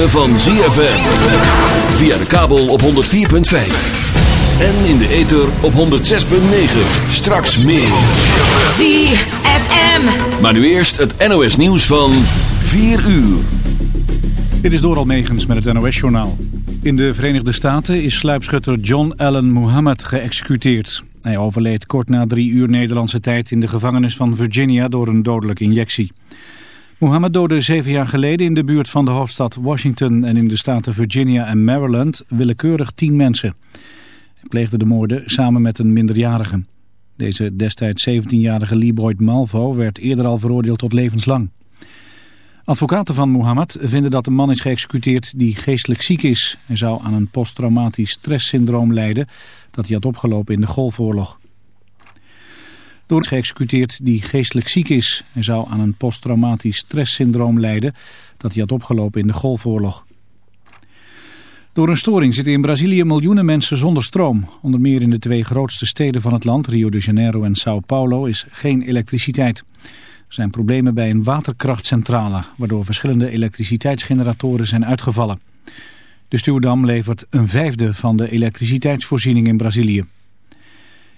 Ritme van ZFM. Via de kabel op 104.5. En in de ether op 106.9. Straks meer. ZFM. Maar nu eerst het NOS nieuws van 4 uur. Dit is Doral Megens met het NOS-journaal. In de Verenigde Staten is sluipschutter John Allen Muhammad geëxecuteerd. Hij overleed kort na drie uur Nederlandse tijd in de gevangenis van Virginia door een dodelijke injectie. Muhammad doodde zeven jaar geleden in de buurt van de hoofdstad Washington en in de staten Virginia en Maryland willekeurig tien mensen. Hij pleegde de moorden samen met een minderjarige. Deze destijds 17-jarige Lieboyd Malvo werd eerder al veroordeeld tot levenslang. Advocaten van Muhammad vinden dat de man is geëxecuteerd die geestelijk ziek is. Hij zou aan een posttraumatisch stresssyndroom lijden dat hij had opgelopen in de Golfoorlog. Door geëxecuteerd die geestelijk ziek is. Hij zou aan een posttraumatisch stresssyndroom lijden dat hij had opgelopen in de Golfoorlog. Door een storing zitten in Brazilië miljoenen mensen zonder stroom. Onder meer in de twee grootste steden van het land, Rio de Janeiro en Sao Paulo, is geen elektriciteit. Er zijn problemen bij een waterkrachtcentrale, waardoor verschillende elektriciteitsgeneratoren zijn uitgevallen. De stuwdam levert een vijfde van de elektriciteitsvoorziening in Brazilië.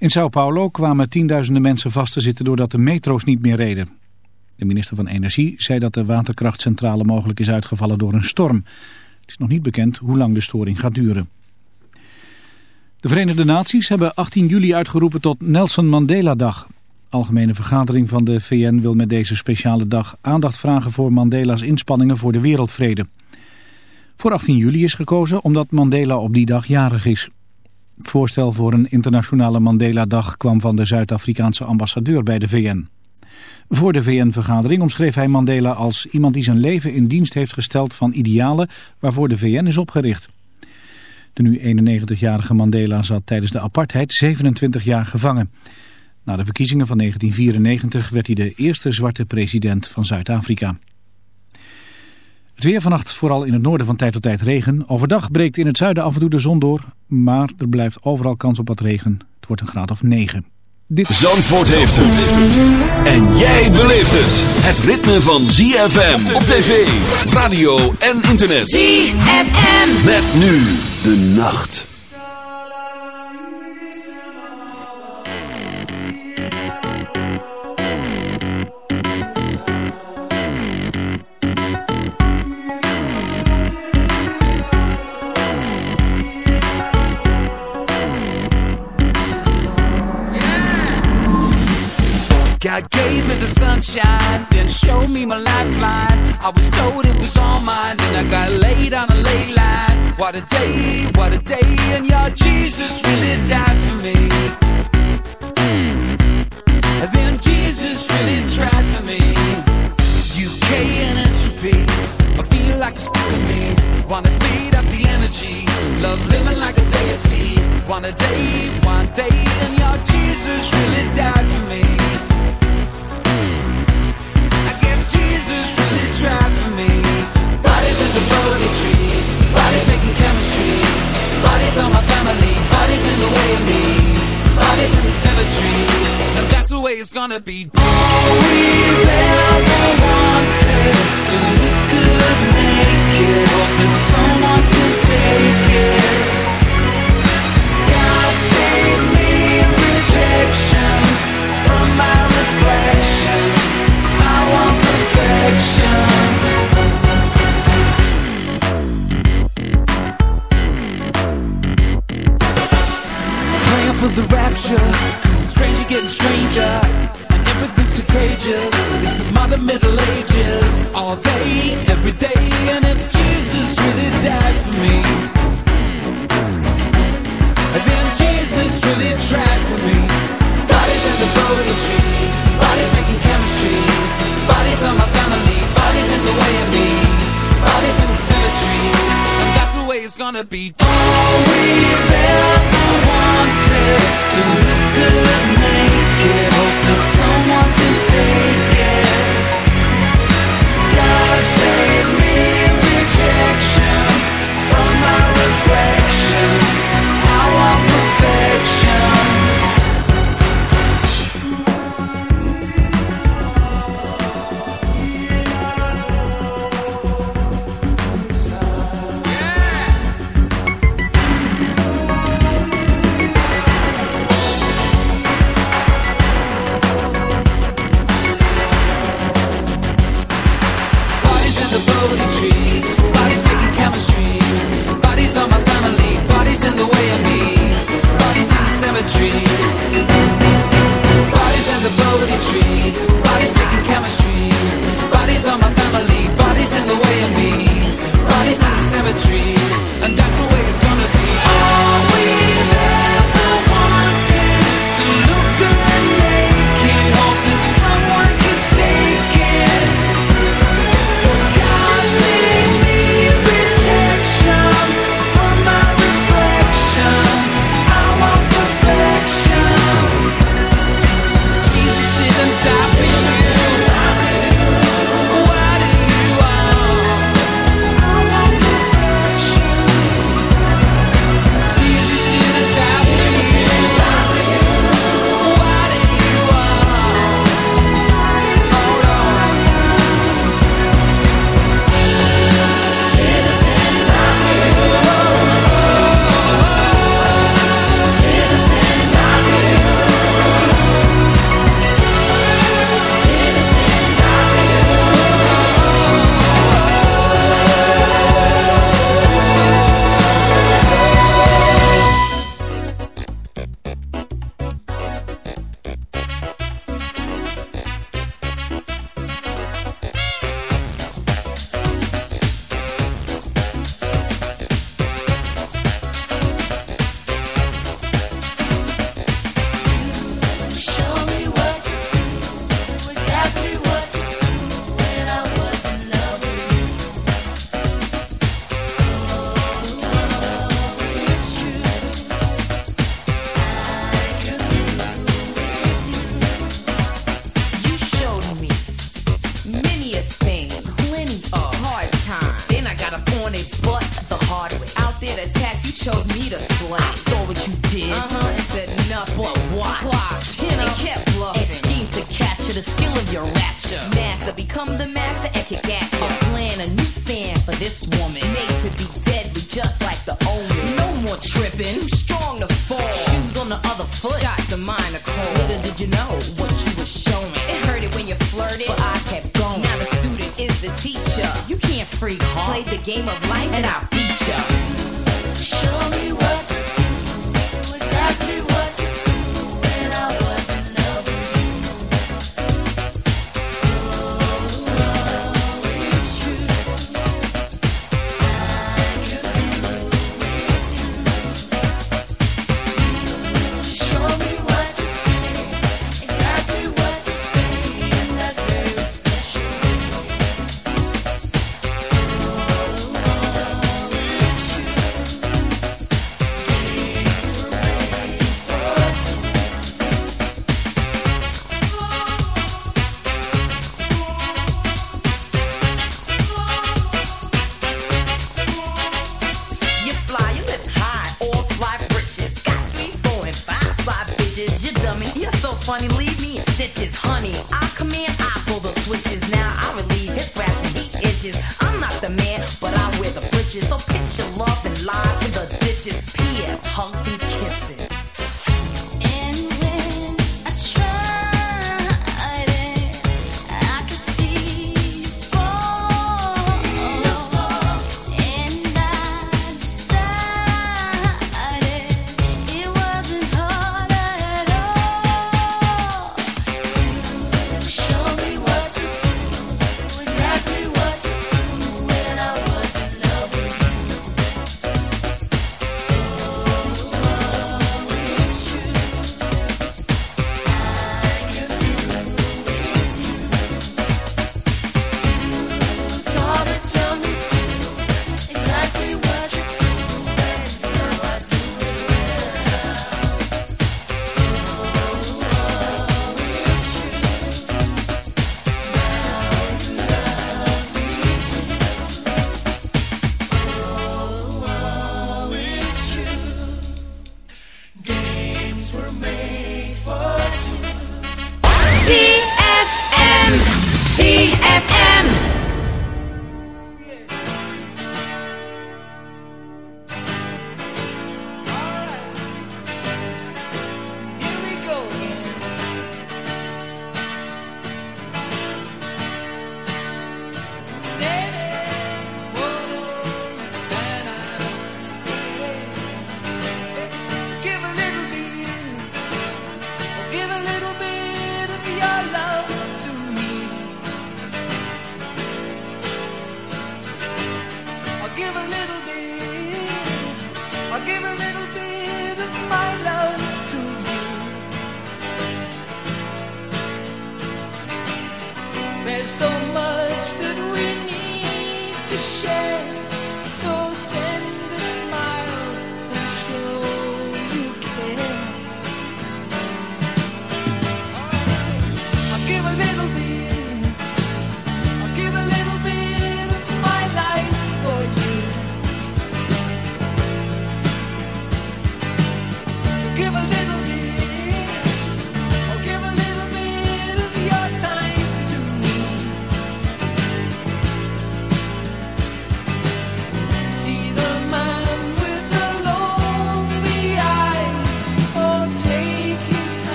In Sao Paulo kwamen tienduizenden mensen vast te zitten doordat de metro's niet meer reden. De minister van Energie zei dat de waterkrachtcentrale mogelijk is uitgevallen door een storm. Het is nog niet bekend hoe lang de storing gaat duren. De Verenigde Naties hebben 18 juli uitgeroepen tot Nelson Mandela-dag. Algemene vergadering van de VN wil met deze speciale dag aandacht vragen voor Mandela's inspanningen voor de wereldvrede. Voor 18 juli is gekozen omdat Mandela op die dag jarig is. Het voorstel voor een internationale Mandela-dag kwam van de Zuid-Afrikaanse ambassadeur bij de VN. Voor de VN-vergadering omschreef hij Mandela als iemand die zijn leven in dienst heeft gesteld van idealen waarvoor de VN is opgericht. De nu 91-jarige Mandela zat tijdens de apartheid 27 jaar gevangen. Na de verkiezingen van 1994 werd hij de eerste zwarte president van Zuid-Afrika. Het weer vannacht vooral in het noorden van tijd tot tijd regen. Overdag breekt in het zuiden af en toe de zon door, maar er blijft overal kans op wat regen. Het wordt een graad of 9. Dit... Zandvoort heeft het. En jij beleeft het. Het ritme van ZFM op tv, radio en internet. ZFM. Met nu de nacht. God gave me the sunshine, then showed me my lifeline. I was told it was all mine, then I got laid on a ley line. What a day, what a day, and your Jesus really died for me. Then Jesus really tried for me. UK and entropy, I feel like a speak of me. Wanna feed up the energy, love living like a deity. One day, one day, and your Jesus be. Become the master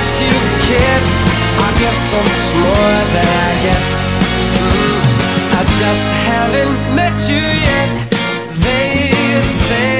promise you, kid, I'll get so much more than I get. Mm, I just haven't met you yet. They say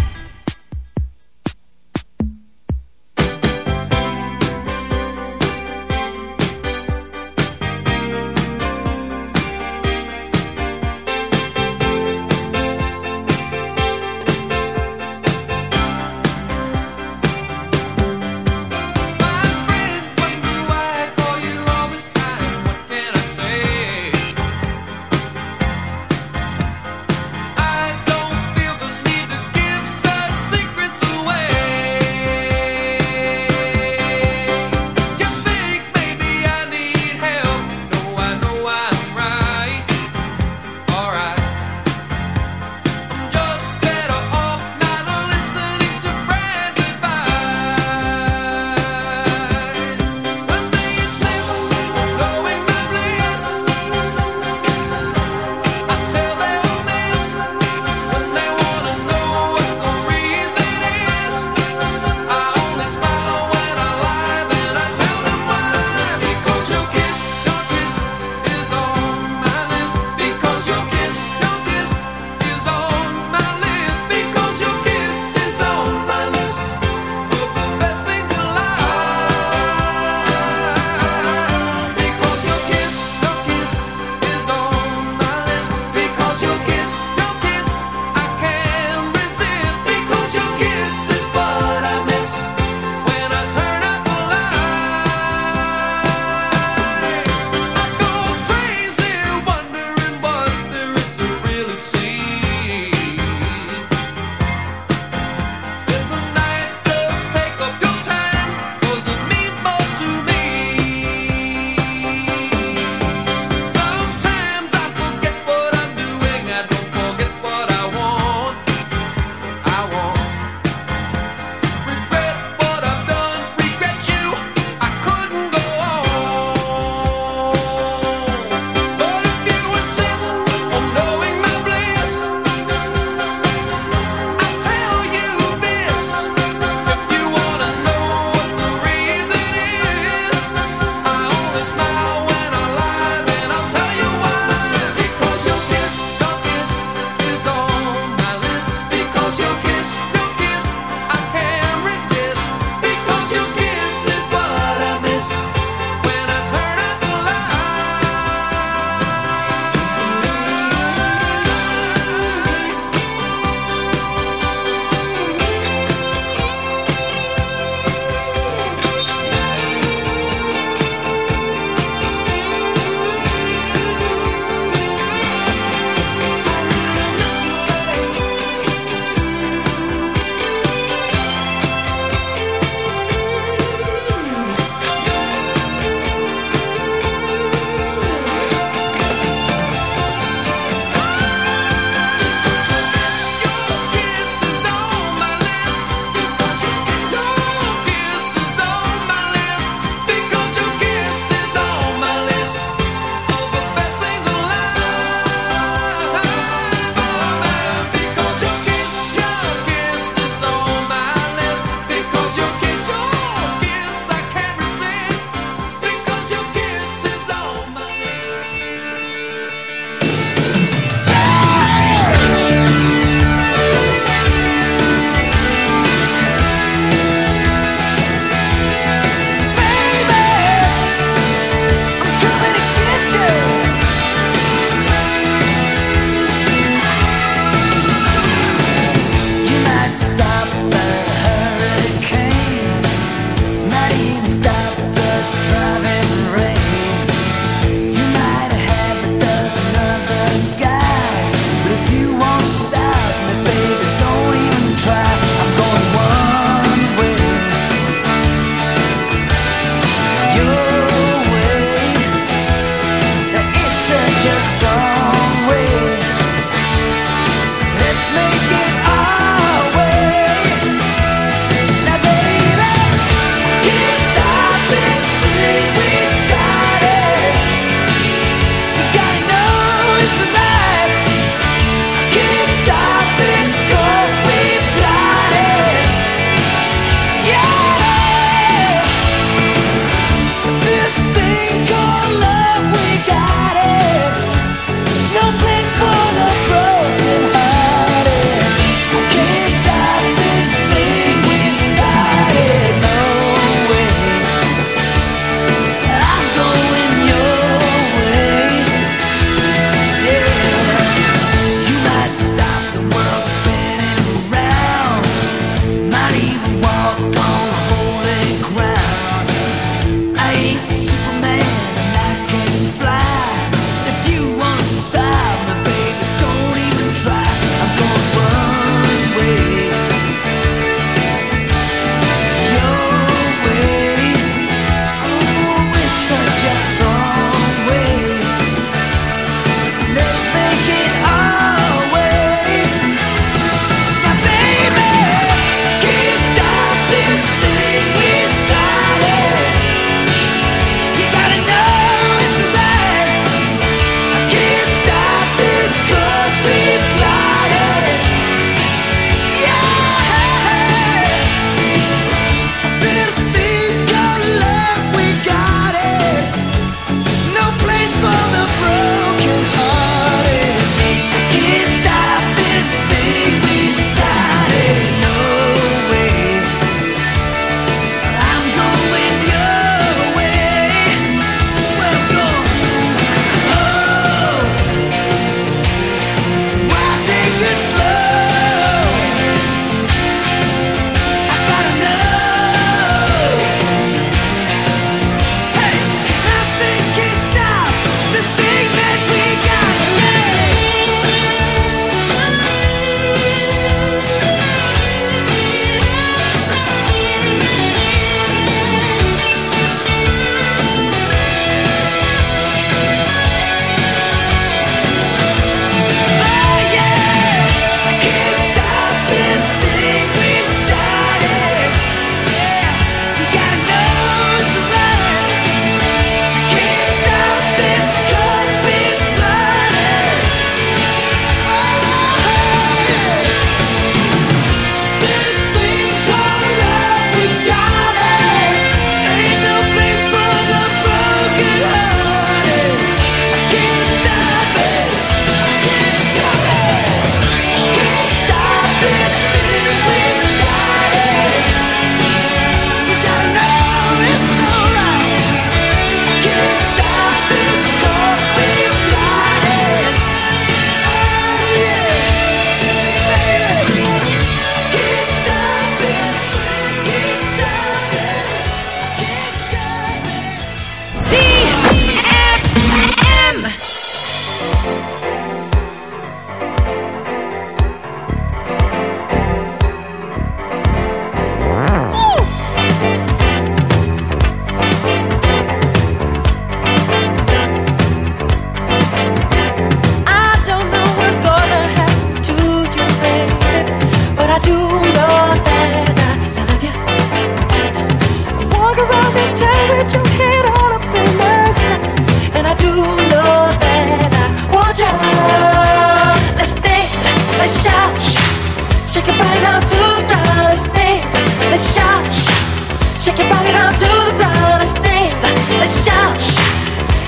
Shake your body onto the ground. Let's dance. Let's shout.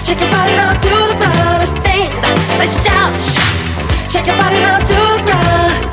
Shake your body the ground. Let's dance. Let's shout. Shake your body to the ground.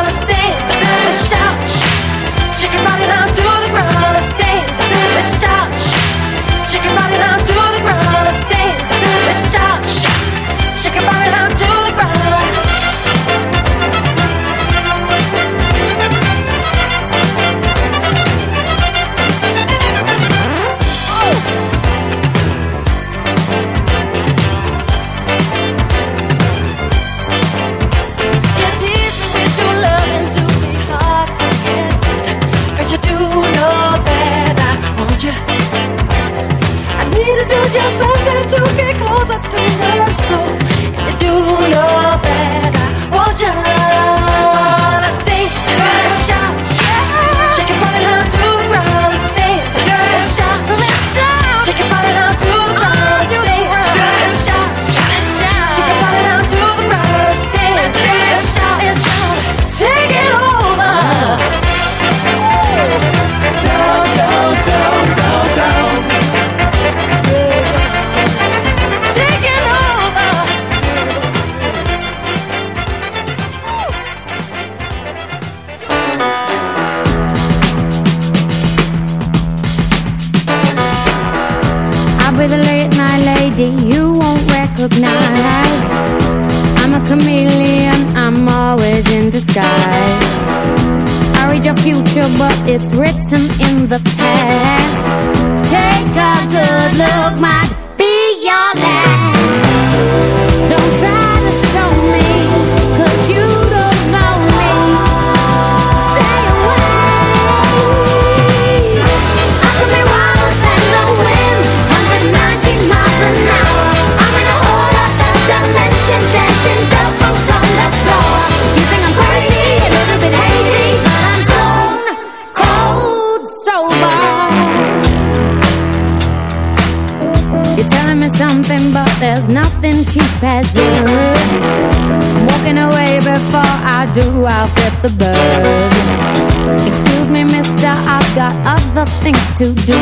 got other things to do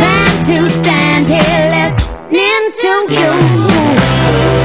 than to stand here listening to you.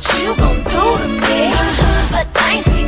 what you gon' do to me. Uh-huh. But I ain't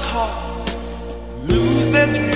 hearts lose their dreams.